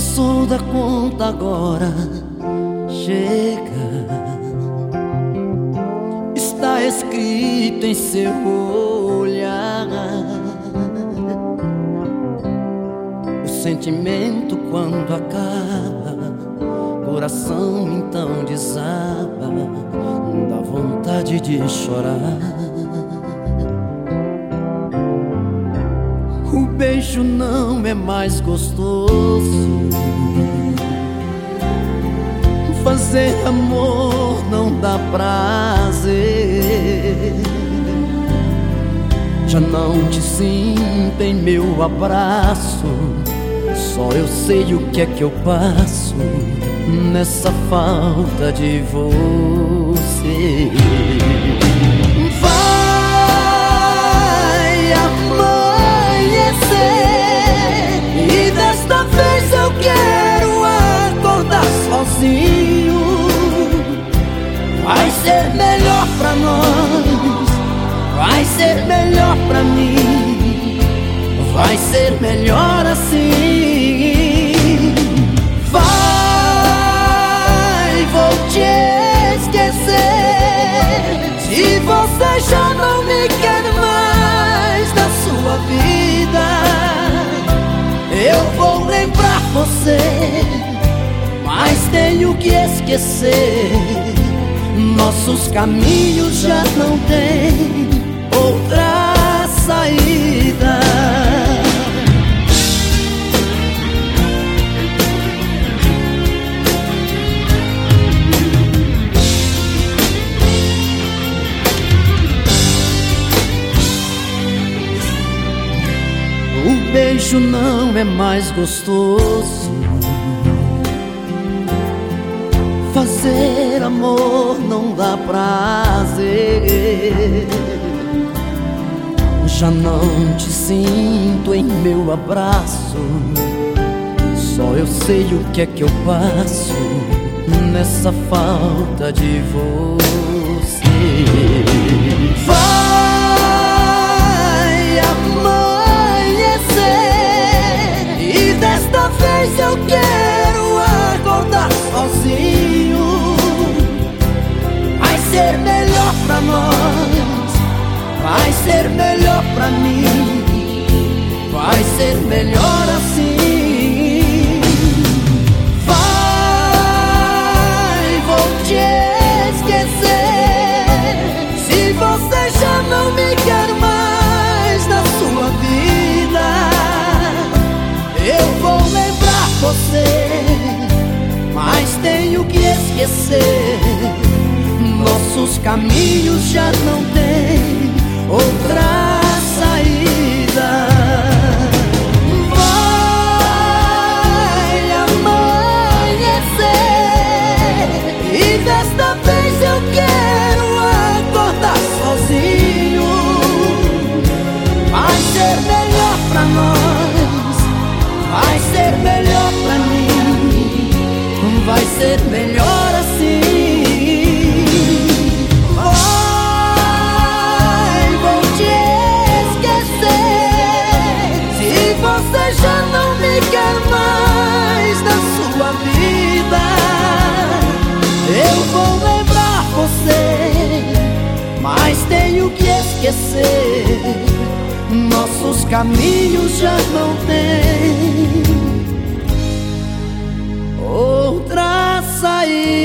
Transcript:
Passou da conta agora, chega. Está escrito em seu olhar. O sentimento quando acaba, coração então desaba, dá vontade de chorar. Beijo não é mais gostoso. Fazer amor não dá prazer. Já não te sinto em meu abraço. Só eu sei o que é que eu passo nessa falta de você. Melhor pra nós, vai ser melhor pra mim, vai ser melhor assim. Vai, vou te esquecer. Se você já não me quer mais na sua vida, eu vou lembrar você, mas tenho que esquecer nossos caminhos já não têm outra saída. O beijo não é mais gostoso Fazer amor não dá prazer. Já não te sinto em meu abraço. Só eu sei o que é que eu passo nessa falta de você. Vai ser melhor pra nós, vai ser melhor pra mim, vai ser melhor assim. Vai, vou te esquecer. Se você já não me quer mais na sua vida, eu vou lembrar você, mas tenho que esquecer nossos caminhos já não têm outra saída. Vai amanhecer e desta vez eu quero acordar sozinho. Vai ser melhor pra nós, vai ser melhor pra mim, vai ser melhor Você já não me quer mais na sua vida. Eu vou lembrar você, mas tenho que esquecer. Nossos caminhos já não têm outra saída.